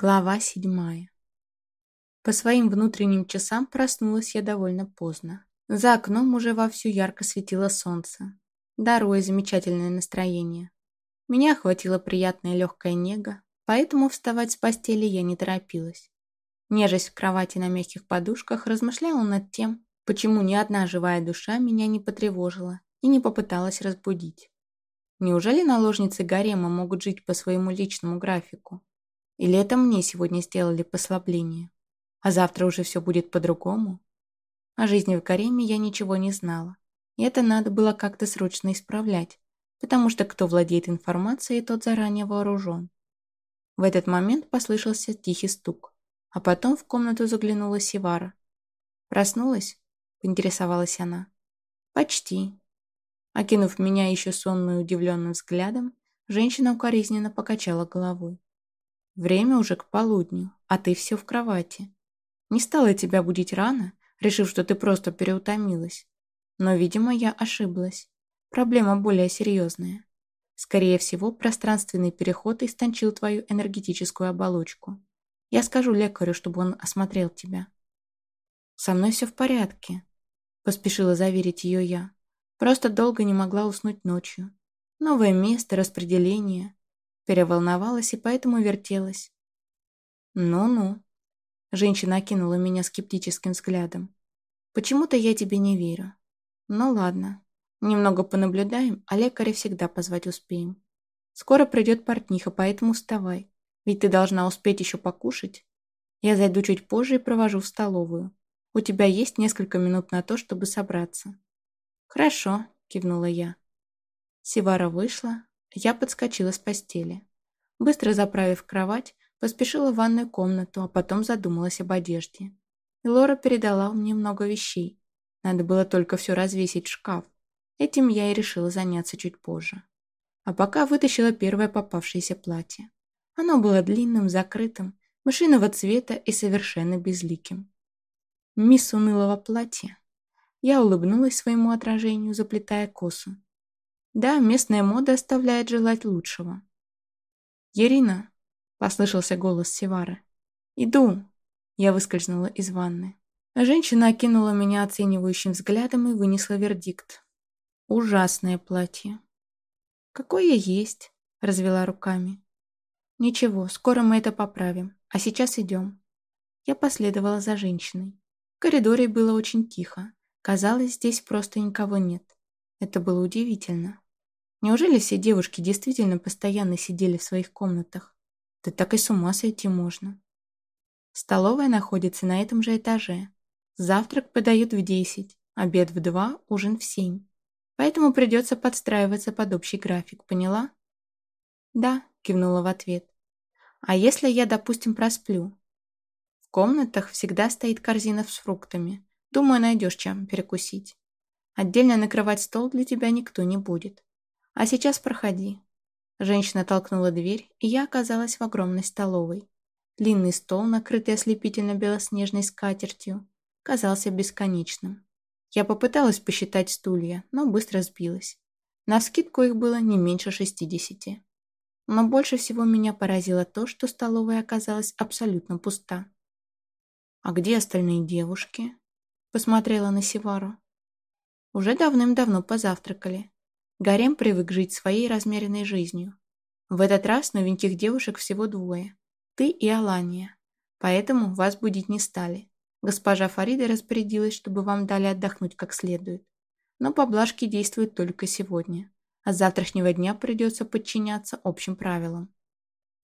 Глава седьмая. По своим внутренним часам проснулась я довольно поздно. За окном уже вовсю ярко светило солнце, даруя замечательное настроение. Меня охватила приятная легкая нега, поэтому вставать с постели я не торопилась. Нежесть в кровати на мягких подушках размышляла над тем, почему ни одна живая душа меня не потревожила и не попыталась разбудить. Неужели наложницы гарема могут жить по своему личному графику? Или это мне сегодня сделали послабление? А завтра уже все будет по-другому? О жизни в Кареме я ничего не знала. И это надо было как-то срочно исправлять, потому что кто владеет информацией, тот заранее вооружен. В этот момент послышался тихий стук, а потом в комнату заглянула Сивара. «Проснулась?» – поинтересовалась она. «Почти». Окинув меня еще сонную удивленным взглядом, женщина укоризненно покачала головой. Время уже к полудню, а ты все в кровати. Не стала тебя будить рано, решив, что ты просто переутомилась. Но, видимо, я ошиблась. Проблема более серьезная. Скорее всего, пространственный переход истончил твою энергетическую оболочку. Я скажу лекарю, чтобы он осмотрел тебя. Со мной все в порядке, поспешила заверить ее я. Просто долго не могла уснуть ночью. Новое место, распределение. Переволновалась и поэтому вертелась. «Ну-ну». Женщина окинула меня скептическим взглядом. «Почему-то я тебе не верю. Ну ладно. Немного понаблюдаем, а лекаря всегда позвать успеем. Скоро придет портниха, поэтому вставай. Ведь ты должна успеть еще покушать. Я зайду чуть позже и провожу в столовую. У тебя есть несколько минут на то, чтобы собраться». «Хорошо», — кивнула я. Сивара вышла, я подскочила с постели. Быстро заправив кровать, поспешила в ванную комнату, а потом задумалась об одежде. И Лора передала мне много вещей. Надо было только все развесить в шкаф. Этим я и решила заняться чуть позже. А пока вытащила первое попавшееся платье. Оно было длинным, закрытым, мышиного цвета и совершенно безликим. Мисс унылого платья. Я улыбнулась своему отражению, заплетая косу. Да, местная мода оставляет желать лучшего. «Ирина!» – послышался голос Севары. «Иду!» – я выскользнула из ванны. Женщина окинула меня оценивающим взглядом и вынесла вердикт. «Ужасное платье!» «Какое есть!» – развела руками. «Ничего, скоро мы это поправим, а сейчас идем». Я последовала за женщиной. В коридоре было очень тихо. Казалось, здесь просто никого нет. Это было удивительно. Неужели все девушки действительно постоянно сидели в своих комнатах? Да так и с ума сойти можно. Столовая находится на этом же этаже. Завтрак подают в десять, обед в два, ужин в семь. Поэтому придется подстраиваться под общий график, поняла? Да, кивнула в ответ. А если я, допустим, просплю? В комнатах всегда стоит корзина с фруктами. Думаю, найдешь чем перекусить. Отдельно накрывать стол для тебя никто не будет. А сейчас проходи». Женщина толкнула дверь, и я оказалась в огромной столовой. Длинный стол, накрытый ослепительно-белоснежной скатертью, казался бесконечным. Я попыталась посчитать стулья, но быстро сбилась. На скидку их было не меньше шестидесяти. Но больше всего меня поразило то, что столовая оказалась абсолютно пуста. «А где остальные девушки?» Посмотрела на Сивару. Уже давным-давно позавтракали. Гарем привык жить своей размеренной жизнью. В этот раз новеньких девушек всего двое. Ты и Алания. Поэтому вас будить не стали. Госпожа Фарида распорядилась, чтобы вам дали отдохнуть как следует. Но поблажки действуют только сегодня. А с завтрашнего дня придется подчиняться общим правилам.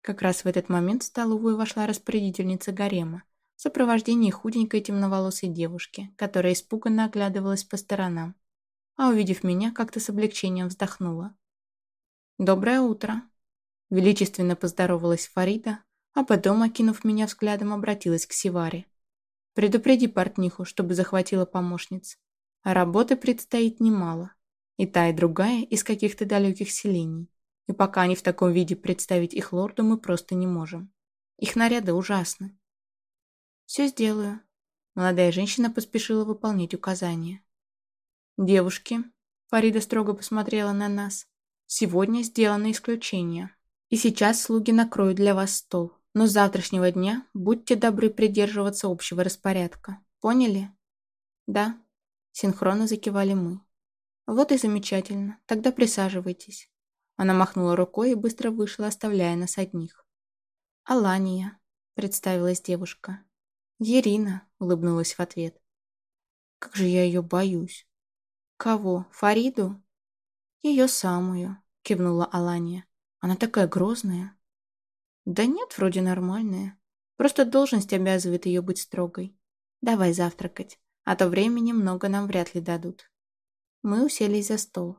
Как раз в этот момент в столовую вошла распорядительница гарема в сопровождении худенькой темноволосой девушки, которая испуганно оглядывалась по сторонам а увидев меня, как-то с облегчением вздохнула. «Доброе утро!» Величественно поздоровалась Фарида, а потом, окинув меня взглядом, обратилась к Сиваре. «Предупреди портниху, чтобы захватила помощниц. А работы предстоит немало. И та, и другая из каких-то далеких селений. И пока они в таком виде представить их лорду мы просто не можем. Их наряды ужасны». «Все сделаю». Молодая женщина поспешила выполнять указания. «Девушки», — Фарида строго посмотрела на нас, — «сегодня сделано исключение. И сейчас слуги накроют для вас стол. но с завтрашнего дня будьте добры придерживаться общего распорядка. Поняли? Да. Синхронно закивали мы. Вот и замечательно. Тогда присаживайтесь. Она махнула рукой и быстро вышла, оставляя нас одних. «Алания», — представилась девушка. «Ирина», — улыбнулась в ответ. «Как же я ее боюсь». «Кого? Фариду?» «Ее самую», — кивнула Алания. «Она такая грозная». «Да нет, вроде нормальная. Просто должность обязывает ее быть строгой. Давай завтракать, а то времени много нам вряд ли дадут». Мы уселись за стол.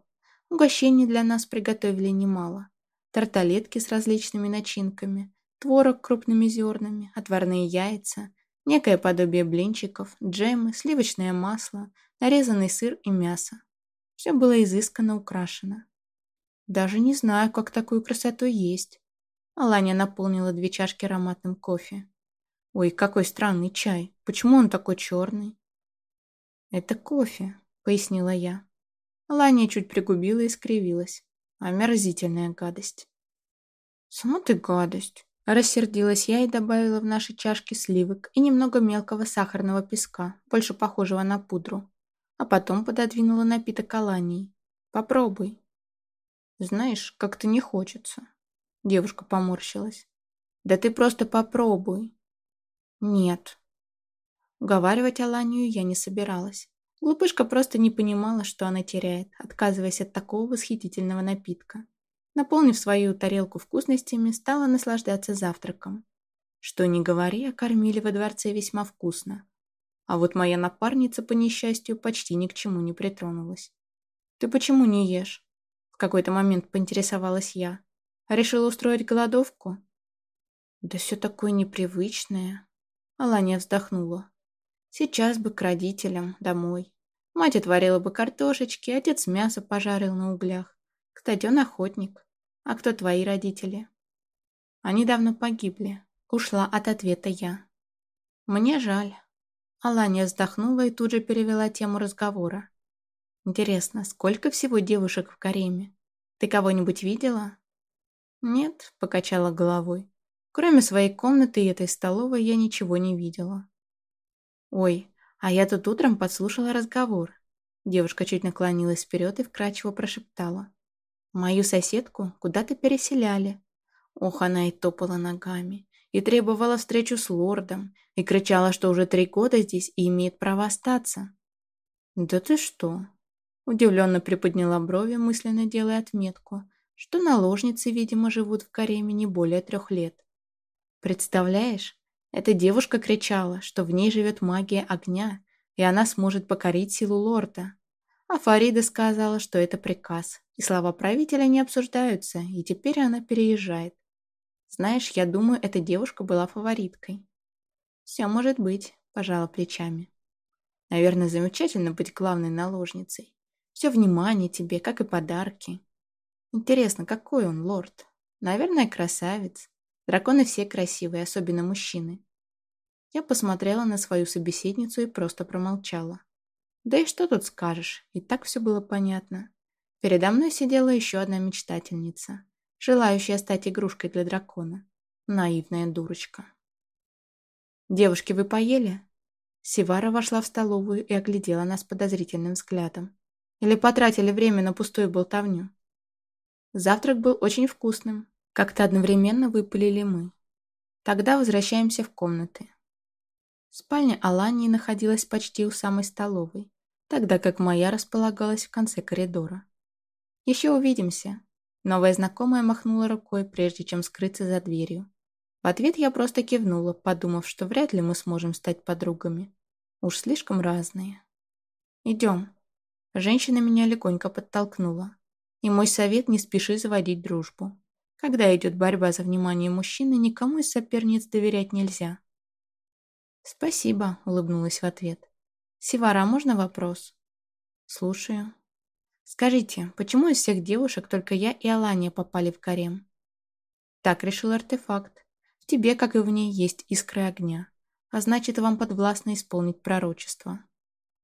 Угощений для нас приготовили немало. Тарталетки с различными начинками, творог крупными зернами, отварные яйца, некое подобие блинчиков, джемы, сливочное масло, нарезанный сыр и мясо. Все было изысканно украшено. Даже не знаю, как такую красоту есть. Аланя наполнила две чашки ароматным кофе. Ой, какой странный чай. Почему он такой черный? Это кофе, пояснила я. Ланя чуть пригубила и скривилась. Омерзительная гадость. «Сама ты гадость!» Рассердилась я и добавила в наши чашки сливок и немного мелкого сахарного песка, больше похожего на пудру. А потом пододвинула напиток Алании. «Попробуй». «Знаешь, как-то не хочется». Девушка поморщилась. «Да ты просто попробуй». «Нет». Уговаривать Аланию я не собиралась. Глупышка просто не понимала, что она теряет, отказываясь от такого восхитительного напитка. Наполнив свою тарелку вкусностями, стала наслаждаться завтраком. Что ни говори, кормили во дворце весьма вкусно. А вот моя напарница, по несчастью, почти ни к чему не притронулась. «Ты почему не ешь?» В какой-то момент поинтересовалась я. «Решила устроить голодовку?» «Да все такое непривычное». Алания вздохнула. Сейчас бы к родителям, домой. Мать отварила бы картошечки, отец мясо пожарил на углях. Кстати, он охотник. А кто твои родители? Они давно погибли. Ушла от ответа я. Мне жаль. Алания вздохнула и тут же перевела тему разговора. Интересно, сколько всего девушек в Кареме? Ты кого-нибудь видела? Нет, покачала головой. Кроме своей комнаты и этой столовой я ничего не видела. «Ой, а я тут утром подслушала разговор». Девушка чуть наклонилась вперед и вкрадчиво прошептала. «Мою соседку куда-то переселяли». Ох, она и топала ногами, и требовала встречу с лордом, и кричала, что уже три года здесь и имеет право остаться. «Да ты что?» Удивленно приподняла брови, мысленно делая отметку, что наложницы, видимо, живут в Кареме не более трех лет. «Представляешь, эта девушка кричала, что в ней живет магия огня, и она сможет покорить силу лорда. А Фарида сказала, что это приказ, и слова правителя не обсуждаются, и теперь она переезжает. Знаешь, я думаю, эта девушка была фавориткой. Все может быть, пожала плечами. Наверное, замечательно быть главной наложницей. Все внимание тебе, как и подарки. Интересно, какой он лорд? Наверное, красавец. Драконы все красивые, особенно мужчины. Я посмотрела на свою собеседницу и просто промолчала. Да и что тут скажешь, и так все было понятно. Передо мной сидела еще одна мечтательница, желающая стать игрушкой для дракона. Наивная дурочка. «Девушки, вы поели?» Сивара вошла в столовую и оглядела нас подозрительным взглядом. Или потратили время на пустую болтовню? Завтрак был очень вкусным, как-то одновременно выпалили мы. Тогда возвращаемся в комнаты. Спальня Алании находилась почти у самой столовой, тогда как моя располагалась в конце коридора. «Еще увидимся», — новая знакомая махнула рукой, прежде чем скрыться за дверью. В ответ я просто кивнула, подумав, что вряд ли мы сможем стать подругами. Уж слишком разные. «Идем». Женщина меня легонько подтолкнула. И мой совет не спеши заводить дружбу. Когда идет борьба за внимание мужчины, никому из соперниц доверять нельзя. «Спасибо», — улыбнулась в ответ. «Сивара, можно вопрос?» «Слушаю». «Скажите, почему из всех девушек только я и Алания попали в гарем?» «Так решил артефакт. В тебе, как и в ней, есть искры огня. А значит, вам подвластно исполнить пророчество».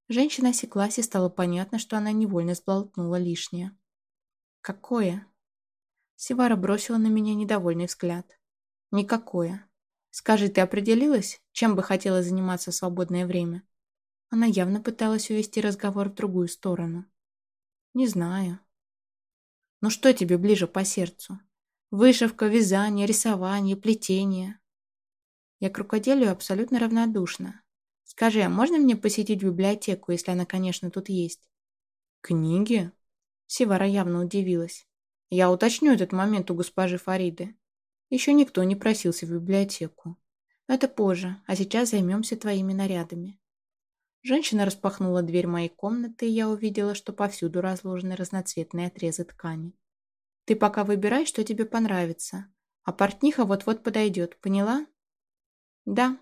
Женщина осеклась, и стало понятно, что она невольно сболтнула лишнее. «Какое?» Сивара бросила на меня недовольный взгляд. «Никакое. Скажи, ты определилась, чем бы хотела заниматься в свободное время? Она явно пыталась увести разговор в другую сторону. Не знаю. Ну что тебе ближе по сердцу? Вышивка, вязание, рисование, плетение. Я к рукоделию абсолютно равнодушна. Скажи, а можно мне посетить библиотеку, если она, конечно, тут есть? Книги? Севара явно удивилась. Я уточню этот момент у госпожи Фариды. Еще никто не просился в библиотеку. Это позже, а сейчас займемся твоими нарядами. Женщина распахнула дверь моей комнаты, и я увидела, что повсюду разложены разноцветные отрезы ткани. Ты пока выбирай, что тебе понравится, а портниха вот-вот подойдет, поняла? Да,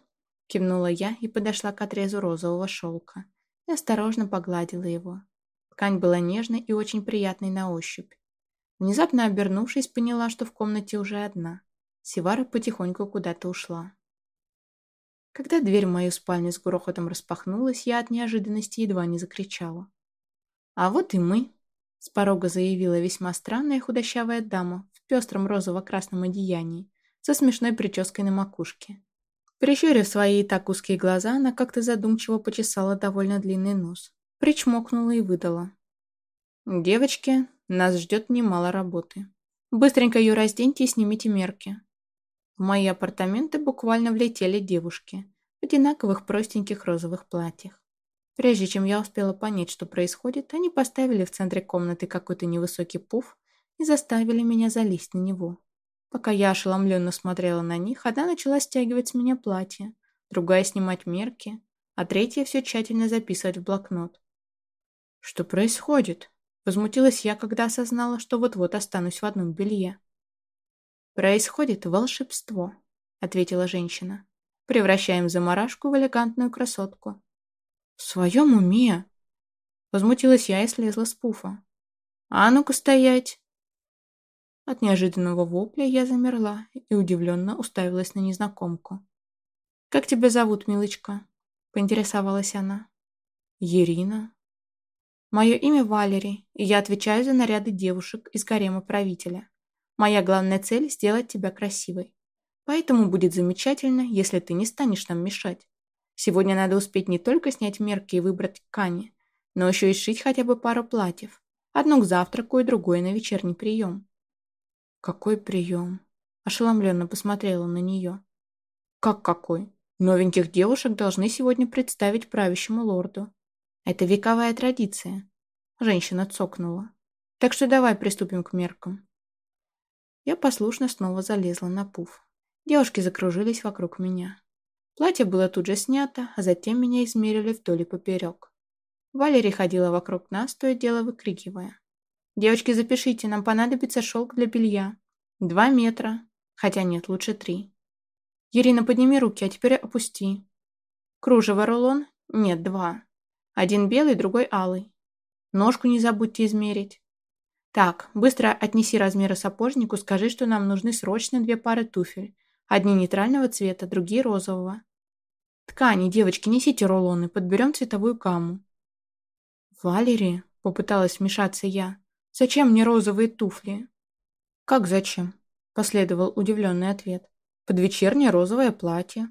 кивнула я и подошла к отрезу розового шелка и осторожно погладила его. Ткань была нежной и очень приятной на ощупь. Внезапно обернувшись, поняла, что в комнате уже одна. Севара потихоньку куда-то ушла. Когда дверь в мою спальню с грохотом распахнулась, я от неожиданности едва не закричала. «А вот и мы», — с порога заявила весьма странная худощавая дама в пестром розово-красном одеянии, со смешной прической на макушке. Прищурив свои и так узкие глаза, она как-то задумчиво почесала довольно длинный нос, причмокнула и выдала. «Девочки, нас ждет немало работы. Быстренько ее разденьте и снимите мерки. В мои апартаменты буквально влетели девушки в одинаковых простеньких розовых платьях. Прежде чем я успела понять, что происходит, они поставили в центре комнаты какой-то невысокий пуф и заставили меня залезть на него. Пока я ошеломленно смотрела на них, одна начала стягивать с меня платье, другая снимать мерки, а третья все тщательно записывать в блокнот. «Что происходит?» Возмутилась я, когда осознала, что вот-вот останусь в одном белье. «Происходит волшебство», — ответила женщина. «Превращаем заморашку в элегантную красотку». «В своем уме?» Возмутилась я и слезла с пуфа. «А ну-ка стоять!» От неожиданного вопля я замерла и удивленно уставилась на незнакомку. «Как тебя зовут, милочка?» — поинтересовалась она. «Ирина». «Мое имя Валерий, и я отвечаю за наряды девушек из гарема правителя. Моя главная цель – сделать тебя красивой. Поэтому будет замечательно, если ты не станешь нам мешать. Сегодня надо успеть не только снять мерки и выбрать ткани, но еще и сшить хотя бы пару платьев. Одно к завтраку и другое на вечерний прием. Какой прием? Ошеломленно посмотрела на нее. Как какой? Новеньких девушек должны сегодня представить правящему лорду. Это вековая традиция. Женщина цокнула. Так что давай приступим к меркам. Я послушно снова залезла на пуф. Девушки закружились вокруг меня. Платье было тут же снято, а затем меня измерили вдоль и поперек. Валерия ходила вокруг нас, то и дело выкрикивая. «Девочки, запишите, нам понадобится шелк для белья. Два метра. Хотя нет, лучше три. Ирина, подними руки, а теперь опусти. Кружево рулон? Нет, два. Один белый, другой алый. Ножку не забудьте измерить. Так, быстро отнеси размеры сапожнику, скажи, что нам нужны срочно две пары туфель. Одни нейтрального цвета, другие розового. Ткани, девочки, несите рулоны, подберем цветовую гамму. Валерия, попыталась вмешаться я, зачем мне розовые туфли? Как зачем? Последовал удивленный ответ. Под вечернее розовое платье.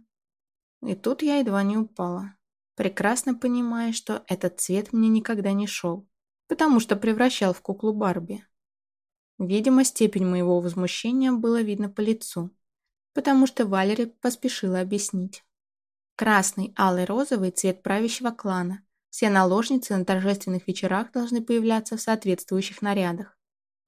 И тут я едва не упала, прекрасно понимая, что этот цвет мне никогда не шел потому что превращал в куклу Барби. Видимо, степень моего возмущения было видно по лицу, потому что Валери поспешила объяснить. Красный, алый, розовый – цвет правящего клана. Все наложницы на торжественных вечерах должны появляться в соответствующих нарядах.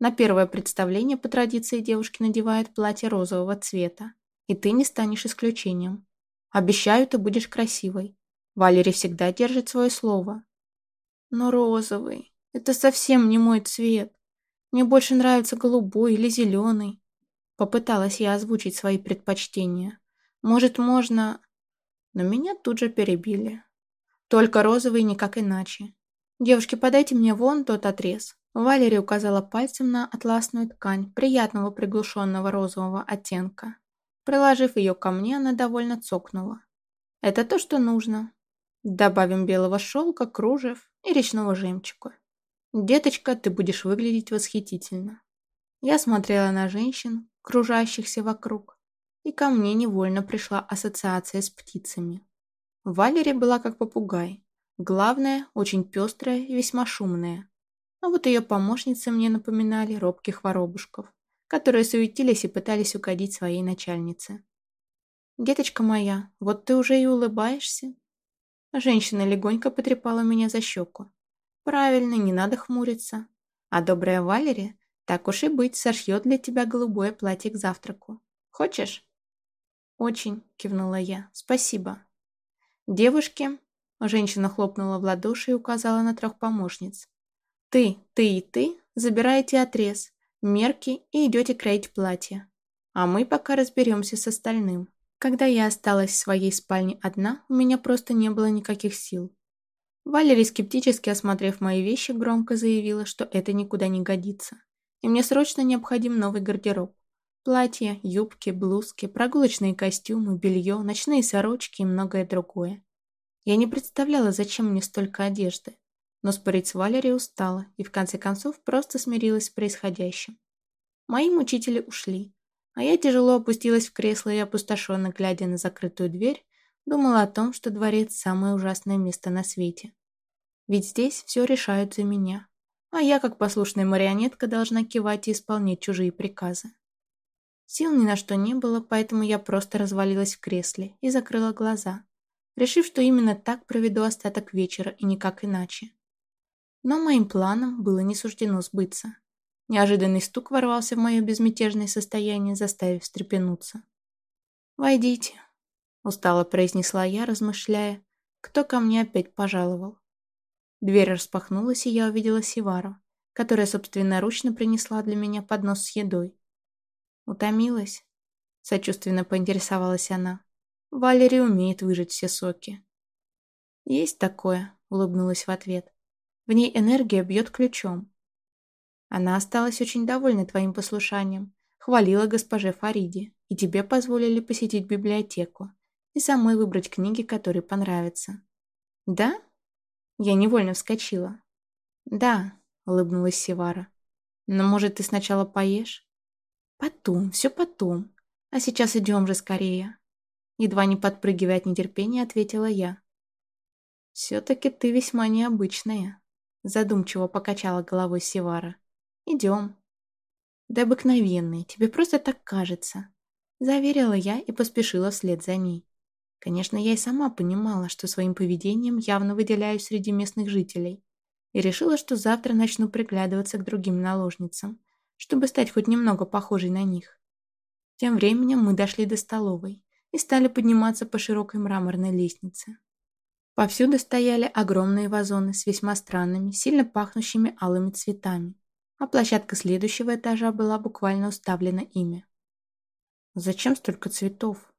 На первое представление по традиции девушки надевают платье розового цвета. И ты не станешь исключением. Обещаю, ты будешь красивой. Валери всегда держит свое слово. Но розовый... Это совсем не мой цвет. Мне больше нравится голубой или зеленый. Попыталась я озвучить свои предпочтения. Может, можно... Но меня тут же перебили. Только розовый, никак иначе. Девушки, подайте мне вон тот отрез. Валерия указала пальцем на атласную ткань приятного приглушенного розового оттенка. Приложив ее ко мне, она довольно цокнула. Это то, что нужно. Добавим белого шелка, кружев и речного жемчуга. «Деточка, ты будешь выглядеть восхитительно». Я смотрела на женщин, кружащихся вокруг, и ко мне невольно пришла ассоциация с птицами. Валерия была как попугай. Главное, очень пестрая и весьма шумная. А вот ее помощницы мне напоминали робких воробушков, которые суетились и пытались угодить своей начальнице. «Деточка моя, вот ты уже и улыбаешься?» Женщина легонько потрепала меня за щеку. «Правильно, не надо хмуриться. А добрая Валерия, так уж и быть, сошьет для тебя голубое платье к завтраку. Хочешь?» «Очень», — кивнула я. «Спасибо». «Девушки», — женщина хлопнула в ладоши и указала на трех помощниц. «Ты, ты и ты забираете отрез, мерки и идете кроить платье. А мы пока разберемся с остальным». Когда я осталась в своей спальне одна, у меня просто не было никаких сил. Валерия, скептически осмотрев мои вещи, громко заявила, что это никуда не годится, и мне срочно необходим новый гардероб. Платья, юбки, блузки, прогулочные костюмы, белье, ночные сорочки и многое другое. Я не представляла, зачем мне столько одежды, но спорить с Валерией устала и в конце концов просто смирилась с происходящим. Мои мучители ушли, а я тяжело опустилась в кресло и, опустошенно глядя на закрытую дверь, думала о том, что дворец – самое ужасное место на свете. Ведь здесь все решают за меня, а я, как послушная марионетка, должна кивать и исполнять чужие приказы. Сил ни на что не было, поэтому я просто развалилась в кресле и закрыла глаза, решив, что именно так проведу остаток вечера и никак иначе. Но моим планам было не суждено сбыться. Неожиданный стук ворвался в мое безмятежное состояние, заставив встрепенуться. «Войдите», — устало произнесла я, размышляя, кто ко мне опять пожаловал. Дверь распахнулась, и я увидела Сивару, которая собственноручно принесла для меня поднос с едой. «Утомилась?» — сочувственно поинтересовалась она. «Валерия умеет выжать все соки». «Есть такое», — улыбнулась в ответ. «В ней энергия бьет ключом. Она осталась очень довольна твоим послушанием, хвалила госпоже Фариде, и тебе позволили посетить библиотеку и самой выбрать книги, которые понравятся». «Да?» Я невольно вскочила. «Да», — улыбнулась Севара. «Но, может, ты сначала поешь?» «Потом, все потом. А сейчас идем же скорее». Едва не подпрыгивая от нетерпения, ответила я. «Все-таки ты весьма необычная», — задумчиво покачала головой Севара. «Идем». «Да обыкновенный, тебе просто так кажется», — заверила я и поспешила вслед за ней. Конечно, я и сама понимала, что своим поведением явно выделяюсь среди местных жителей, и решила, что завтра начну приглядываться к другим наложницам, чтобы стать хоть немного похожей на них. Тем временем мы дошли до столовой и стали подниматься по широкой мраморной лестнице. Повсюду стояли огромные вазоны с весьма странными, сильно пахнущими алыми цветами, а площадка следующего этажа была буквально уставлена ими. «Зачем столько цветов?»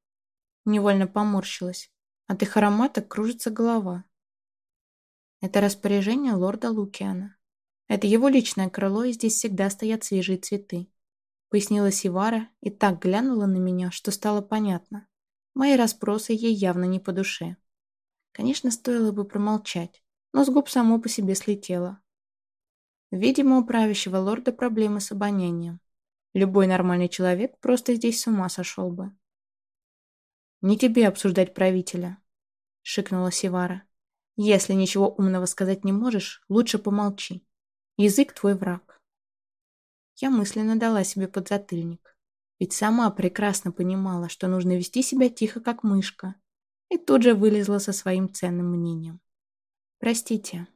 Невольно поморщилась. От их аромата кружится голова. Это распоряжение лорда Лукиана. Это его личное крыло, и здесь всегда стоят свежие цветы. Пояснила Сивара и так глянула на меня, что стало понятно. Мои расспросы ей явно не по душе. Конечно, стоило бы промолчать, но с губ само по себе слетело. Видимо, у правящего лорда проблемы с обонянием. Любой нормальный человек просто здесь с ума сошел бы. «Не тебе обсуждать правителя», — шикнула Сивара. «Если ничего умного сказать не можешь, лучше помолчи. Язык твой враг». Я мысленно дала себе подзатыльник. Ведь сама прекрасно понимала, что нужно вести себя тихо, как мышка. И тут же вылезла со своим ценным мнением. «Простите».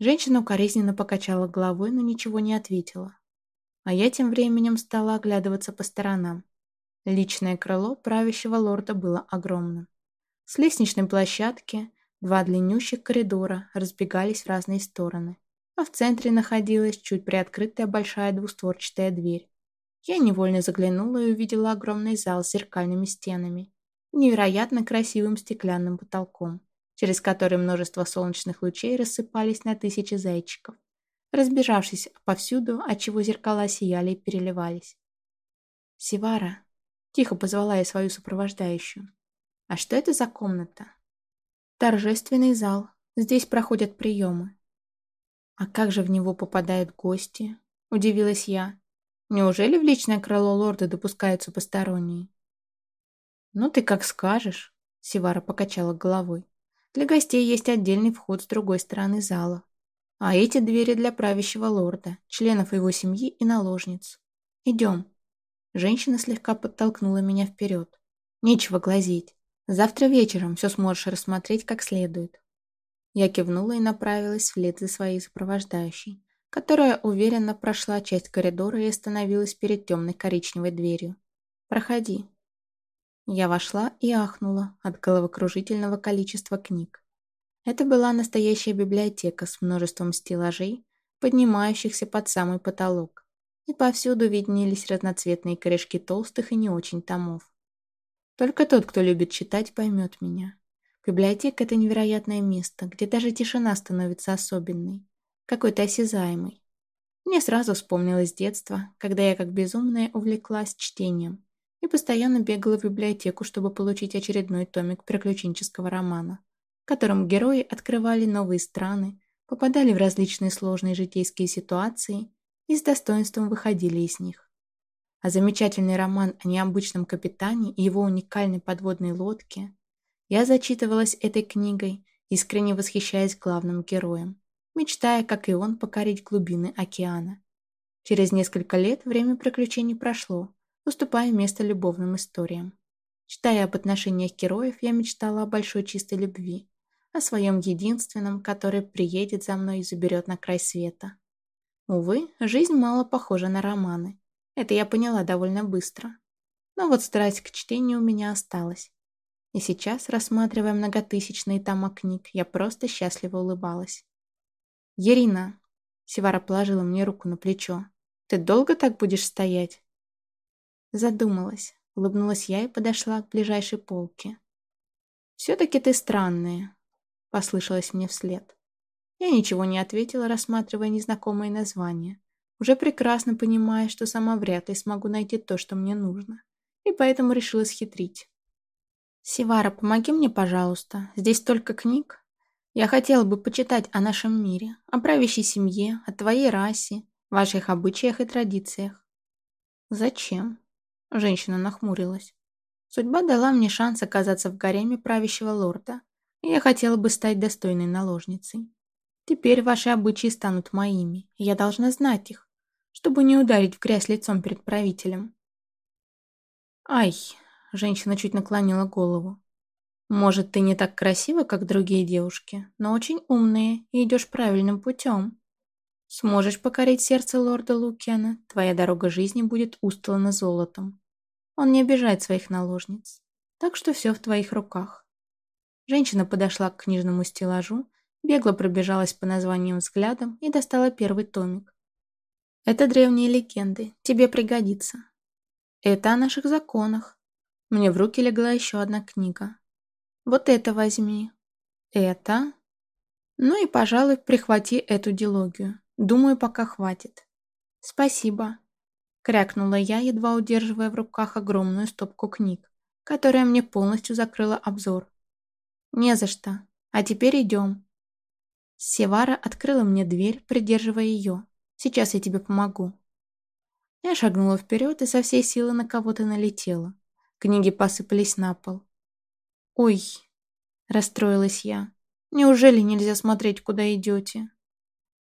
Женщина укоризненно покачала головой, но ничего не ответила. А я тем временем стала оглядываться по сторонам. Личное крыло правящего лорда было огромным. С лестничной площадки два длиннющих коридора разбегались в разные стороны, а в центре находилась чуть приоткрытая большая двустворчатая дверь. Я невольно заглянула и увидела огромный зал с зеркальными стенами и невероятно красивым стеклянным потолком, через который множество солнечных лучей рассыпались на тысячи зайчиков, разбежавшись повсюду, отчего зеркала сияли и переливались. «Сивара», Тихо позвала я свою сопровождающую. «А что это за комната?» «Торжественный зал. Здесь проходят приемы». «А как же в него попадают гости?» – удивилась я. «Неужели в личное крыло лорда допускаются посторонние?» «Ну ты как скажешь», — Сивара покачала головой. «Для гостей есть отдельный вход с другой стороны зала. А эти двери для правящего лорда, членов его семьи и наложниц. Идем». Женщина слегка подтолкнула меня вперед. «Нечего глазеть. Завтра вечером все сможешь рассмотреть как следует». Я кивнула и направилась вслед за своей сопровождающей, которая уверенно прошла часть коридора и остановилась перед темной коричневой дверью. «Проходи», я вошла и ахнула от головокружительного количества книг. Это была настоящая библиотека с множеством стеллажей, поднимающихся под самый потолок, и повсюду виднелись разноцветные корешки толстых и не очень томов. Только тот, кто любит читать, поймет меня. Библиотека — это невероятное место, где даже тишина становится особенной, какой-то осязаемой. Мне сразу вспомнилось детство, когда я как безумная увлеклась чтением и постоянно бегала в библиотеку, чтобы получить очередной томик приключенческого романа, в котором герои открывали новые страны, попадали в различные сложные житейские ситуации и с достоинством выходили из них. А замечательный роман о необычном капитане и его уникальной подводной лодке я зачитывалась этой книгой, искренне восхищаясь главным героем, мечтая, как и он, покорить глубины океана. Через несколько лет время приключений прошло, уступая место любовным историям. Читая об отношениях героев, я мечтала о большой чистой любви, о своем единственном, который приедет за мной и заберет на край света. Увы, жизнь мало похожа на романы. Это я поняла довольно быстро. Но вот страсть к чтению у меня осталась. И сейчас, рассматривая многотысячные тома книг, я просто счастливо улыбалась. «Ерина!» — Севара положила мне руку на плечо. «Ты долго так будешь стоять?» Задумалась. Улыбнулась я и подошла к ближайшей полке. «Все-таки ты странная», — послышалось мне вслед. Я ничего не ответила, рассматривая незнакомые названия, уже прекрасно понимая, что сама вряд ли смогу найти то, что мне нужно, и поэтому решила схитрить. «Сивара, помоги мне, пожалуйста. Здесь столько книг. Я хотела бы почитать о нашем мире, о правящей семье, о твоей расе, ваших обычаях и традициях». «Зачем?» Женщина нахмурилась. Судьба дала мне шанс оказаться в гареме правящего лорда, и я хотела бы стать достойной наложницей. Теперь ваши обычаи станут моими, я должна знать их, чтобы не ударить в грязь лицом перед правителем. Ай, женщина чуть наклонила голову. Может, ты не так красива, как другие девушки, но очень умная и идешь правильным путем. Сможешь покорить сердце лорда Лукена, твоя дорога жизни будет устлана золотом. Он не обижает своих наложниц. Так что все в твоих руках. Женщина подошла к книжному стеллажу, бегло пробежалась по названиям взглядом и достала первый томик. Это древние легенды, тебе пригодится. Это о наших законах. Мне в руки легла еще одна книга. Вот это возьми. Это... Ну и, пожалуй, прихвати эту дилогию. Думаю, пока хватит. Спасибо. Крякнула я, едва удерживая в руках огромную стопку книг, которая мне полностью закрыла обзор. «Не за что. А теперь идем». Севара открыла мне дверь, придерживая ее. «Сейчас я тебе помогу». Я шагнула вперед и со всей силы на кого-то налетела. Книги посыпались на пол. «Ой!» – расстроилась я. «Неужели нельзя смотреть, куда идете?»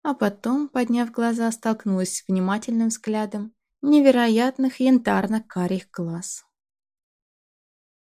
А потом, подняв глаза, столкнулась с внимательным взглядом невероятных янтарно-карих глаз.